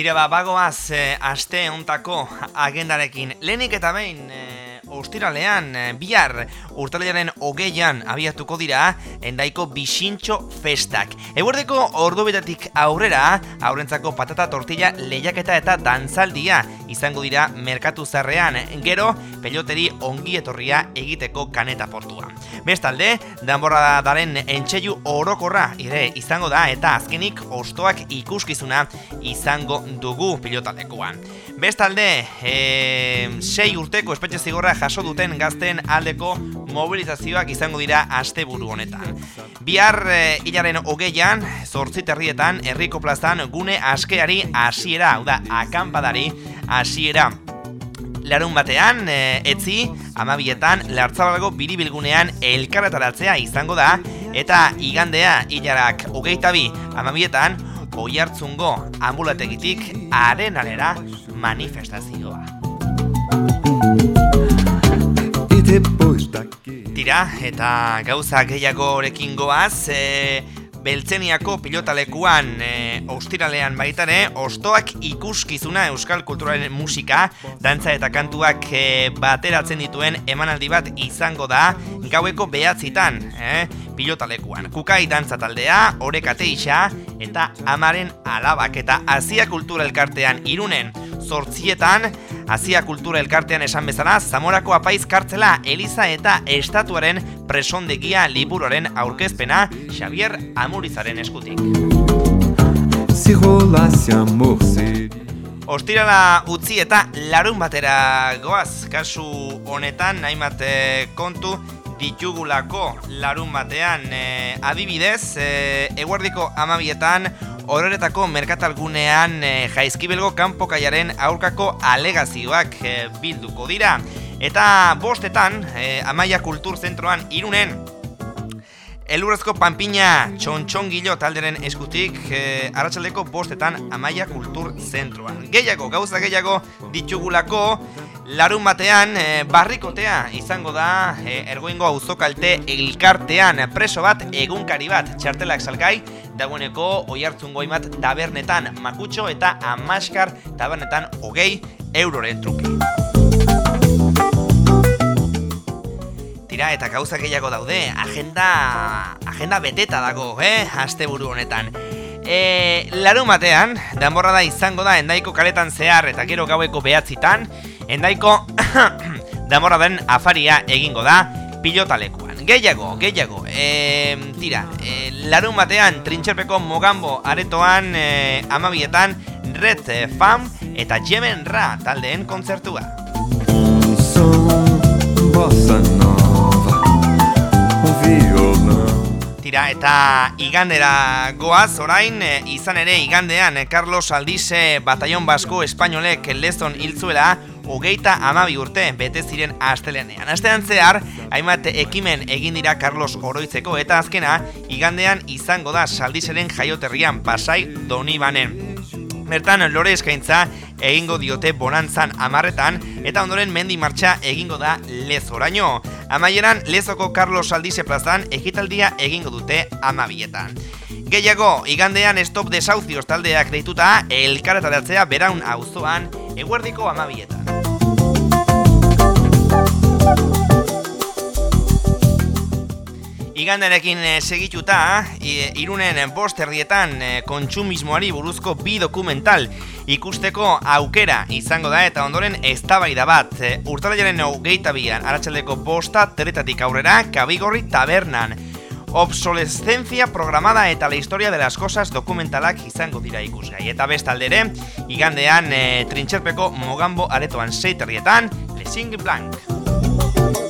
Speaker 2: Tira ba, bagoaz eh, aste ontako agendarekin. Lehenik eta behin, eh, ostiralean, eh, bihar urtalearen hogeian abiatuko dira endaiko bisintxo festak. Eguerdeko ordubetatik aurrera, aurrentzako patata tortilla lehiaketa eta dantzaldia izango dira merkatu zarrean, gero peloteri ongi etorria egiteko kaneta portua. Bestalde, danborra daren entxeiu orokorra ere izango da eta azkenik ostoak ikuskizuna izango dugu pilotalekuan. Bestalde, e, sei urteko espetxe zigorra jaso duten gazten aldeko mobilizazioak izango dira asteburu honetan. Bihar e, hilaren hogeian, zortzit herrietan, herriko plazan gune askeari hasiera, hau da, akampadari hasiera. Larun batean, e, etzi, amabietan, lartzabalago biribilgunean elkarretaratzea izango da, eta igandea hilarak hogeita bi, amabietan, oi hartzungo ambulategitik arenalera manifestazioa. Tira, eta gauza gehiago horrekin goaz, e, Beltzeniako pilotalekuan e, ostiralean baitare, ostoak ikuskizuna euskal kulturaren musika, dantza eta kantuak e, bateratzen dituen emanaldi bat izango da, gaueko behatzitan, e, pilotalekuan. Kukai dantza taldea, orekate isa, eta amaren alabak eta Asia Kultura Elkartean irunen zortzietan, Asia Kultura Elkartean esan bezala, Zamorako apaiz kartzela Eliza eta Estatuaren presondegia liburuaren aurkezpena Xavier Amurizaren eskutik. Ostirala utzi eta larun batera goaz, kasu honetan, nahimat eh, kontu, ditugulako larun batean e, adibidez, e, eguardiko amabietan, horretako merkatalgunean e, jaizkibelgo kanpokaiaren aurkako alegazioak e, bilduko dira. Eta bostetan, e, Amaia Kultur Zentroan irunen, Elurrezko panpina txontxongilo talderen eskutik e, Arratxaldeko bostetan Amaia Kultur Zentroan. Gehiago, gauza gehiago ditugulako Larun batean, e, barrikotea izango da e, ergoingo auzokalte elkartean preso bat egunkari bat txartelak salgai dagoeneko oi hartzun goimat tabernetan makutxo eta amaskar tabernetan hogei euroren truke. Dira eta gauza gehiago daude. Agenda, agenda beteta dago, eh? Asteburu honetan. E, larun batean, danborra da izango da endaiko kaletan zehar eta gero gaueko behatzitan, endaiko danborra den afaria egingo da pilotalekuan. Gehiago, gehiago, e, tira, e, larun batean trintxerpeko mogambo aretoan e, amabietan Red Fam eta Jemen Ra taldeen kontzertua. Tira, eta igandera goaz, orain, e, izan ere igandean e, Carlos Aldize Batallon Basko Espainolek lezon hiltzuela hogeita amabi urte bete ziren astelenean. Astean zehar, hainbat ekimen egin dira Carlos Oroitzeko eta azkena, igandean izango da saldizeren jaioterrian pasai doni banen. Bertan, lore eskaintza egingo diote bonantzan amarretan eta ondoren mendi martxa egingo da lezoraino. Amaieran, lezoko Carlos Aldize plazan egitaldia egingo dute amabietan. Gehiago, igandean stop desauzioz taldeak deituta, elkaretaratzea beraun auzoan eguerdiko amabietan. Igandenekin e, segituta, e, irunen bost erdietan kontsumismoari buruzko bi dokumental ikusteko aukera izango da eta ondoren eztabaida bat urtalaiaren hogeita bian aratsaldeko bosta teretatik aurrera kabigorri tabernan obsolescencia programada eta la historia de las cosas dokumentalak izango dira ikusgai. Eta bestaldere, igandean e, trintxerpeko mogambo aretoan seiterrietan, Le Sing Blanc.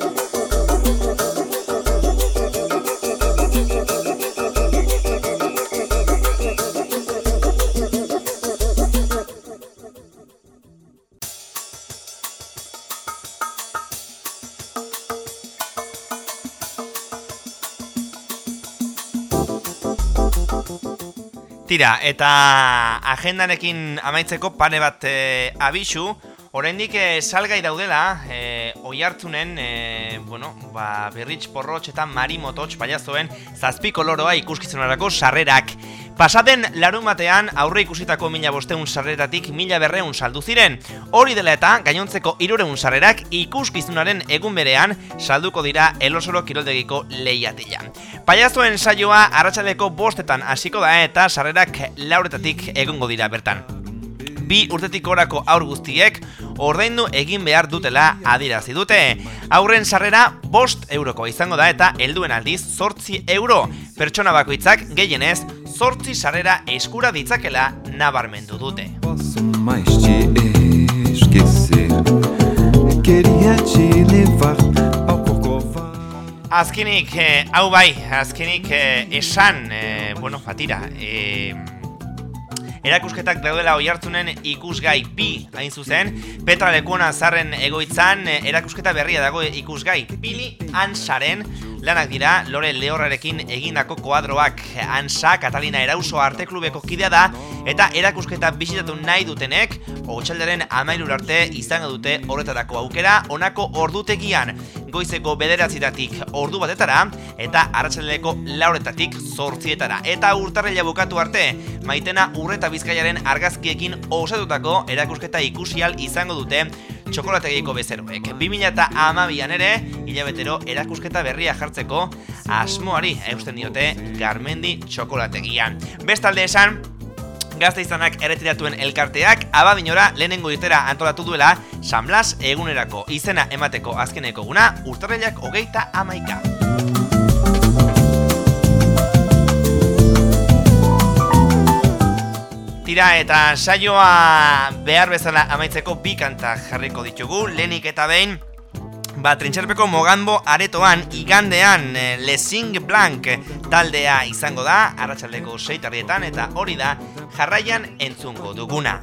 Speaker 2: Tira, eta agendarekin amaitzeko pare bat e, abisu, oraindik e, salgai daudela, e, oi hartzunen, e, bueno, ba, berritx porrotx eta mari mototx paiazoen zazpiko loroa ikuskizunarako sarrerak. Pasaden larun batean aurre ikusitako mila bosteun sarreratik mila berreun saldu ziren. Hori dela eta gainontzeko irureun sarrerak ikuskizunaren egun berean salduko dira elosoro kiroldegiko lehiatila. Paiazuen saioa arratsaleko bostetan hasiko da eta sarrerak lauretatik egongo dira bertan. Bi urtetik orako aur guztiek ordaindu egin behar dutela adirazi dute. Aurren sarrera bost euroko izango da eta helduen aldiz zortzi euro. Pertsona bakoitzak gehienez zortzi sarrera eskura ditzakela nabarmendu dute. Azkenik, eh, hau bai, azkenik eh, esan, eh, bueno, fatira, eh, erakusketak daudela oi hartzunen ikusgai bi hain zuzen, Petra Lekuona zarren egoitzan eh, erakusketa berria dago ikusgai, Billy Ansaren lanak dira, Lore Lehorrarekin egindako koadroak Ansa, Katalina Erauso arteklubeko kidea da, eta erakusketa bizitatu nahi dutenek, Ogotxaldaren amailur arte izango dute horretarako aukera, onako ordutegian, goizeko bederatzitatik ordu batetara, eta arratsaleko lauretatik zortzietara. Eta urtarrela bukatu arte, maitena urreta bizkaiaren argazkiekin osatutako erakusketa ikusial izango dute txokolategiko bezeroek. 2000 eta amabian ere, hilabetero erakusketa berria jartzeko asmoari eusten diote Garmendi txokolategian. Bestalde esan, gazte izanak erretiratuen elkarteak abadinora lehenengo irtera antolatu duela San Blas egunerako izena emateko azkeneko guna urtarrelak hogeita amaika. Tira eta saioa behar bezala amaitzeko bi kanta jarriko ditugu, lehenik eta behin Ba, trintxerpeko mogambo aretoan igandean e, Le Sing Blanc taldea izango da, arratsaldeko seitarrietan eta hori da jarraian entzungo duguna.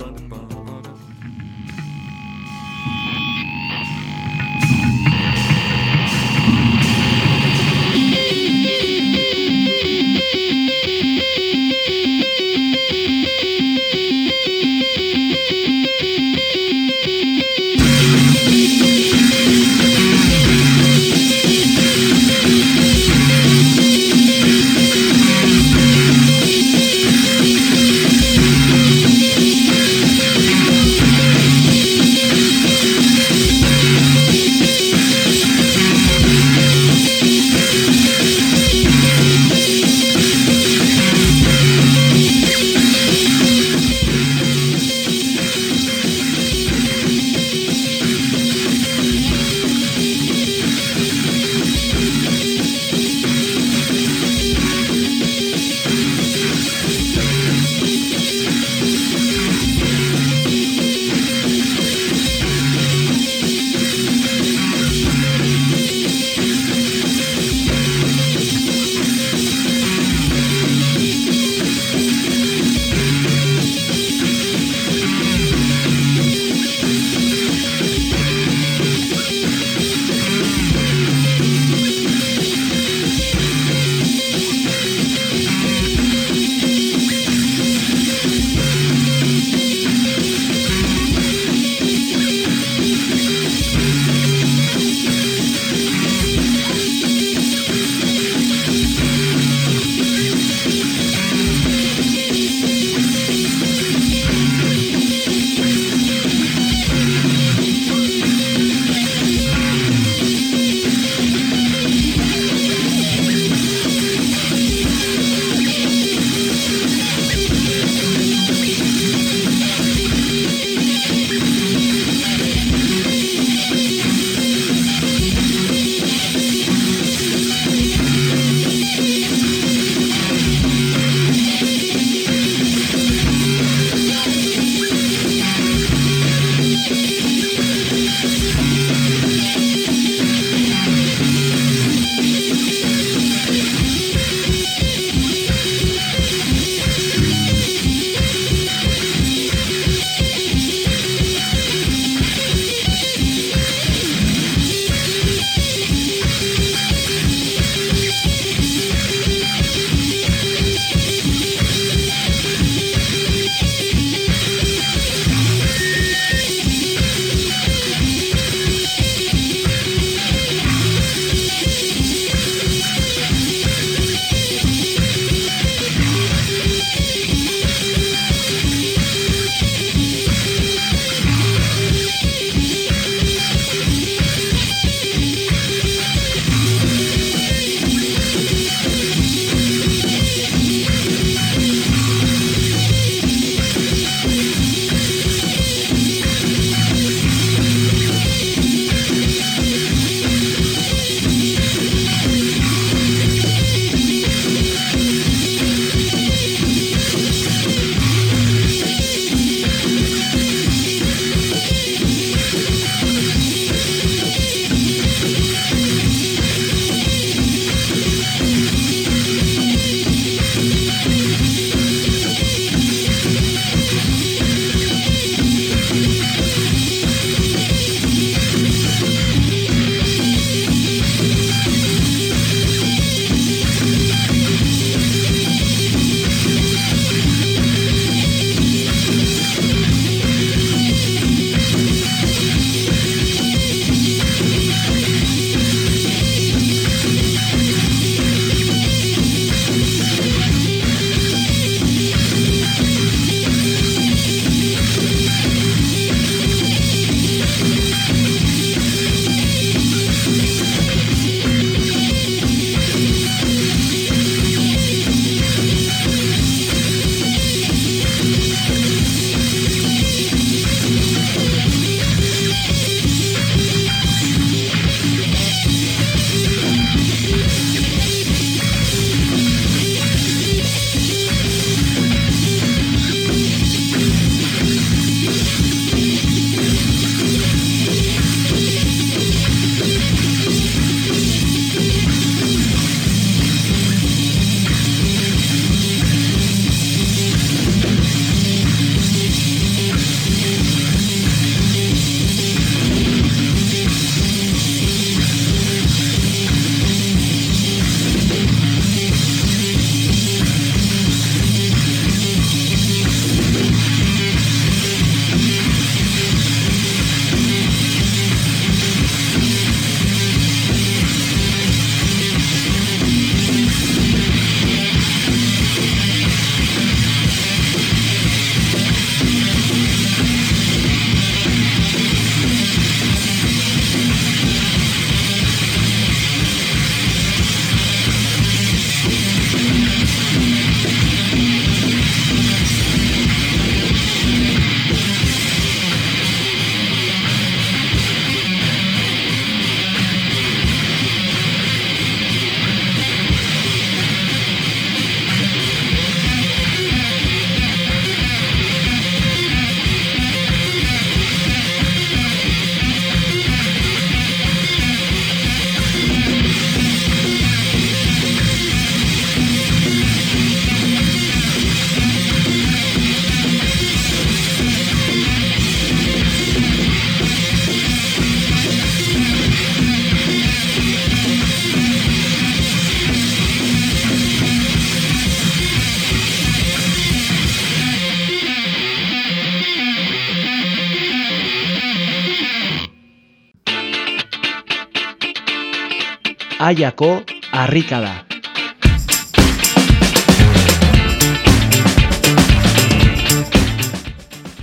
Speaker 1: Aiako harrikada.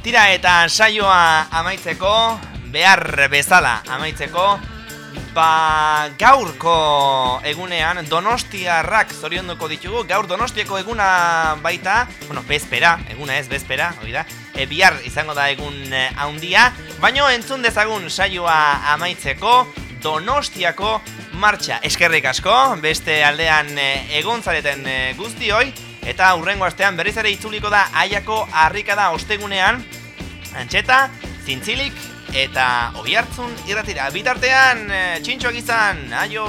Speaker 2: Tira eta saioa amaitzeko, behar bezala amaitzeko, ba gaurko egunean donostiarrak zorionduko ditugu, gaur donostiako eguna baita, bueno, bezpera, eguna ez bezpera, hori da, e, bihar izango da egun e, haundia, baino entzun dezagun saioa amaitzeko, donostiako martxa eskerrik asko, beste aldean e, egontzareten e, guztioi, eta hurrengo astean berriz ere itzuliko da aiako harrikada ostegunean, antxeta, zintzilik, eta obi hartzun irratira. Bitartean, eh, txintxoak izan, aio!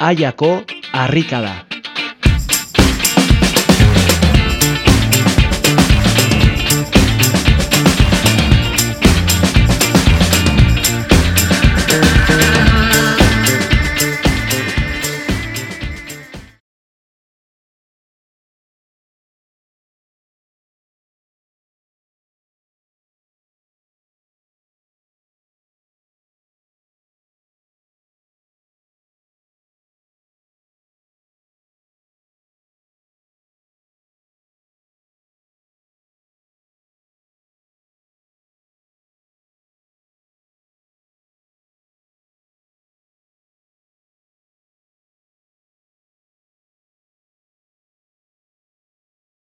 Speaker 1: Aiako harrika da.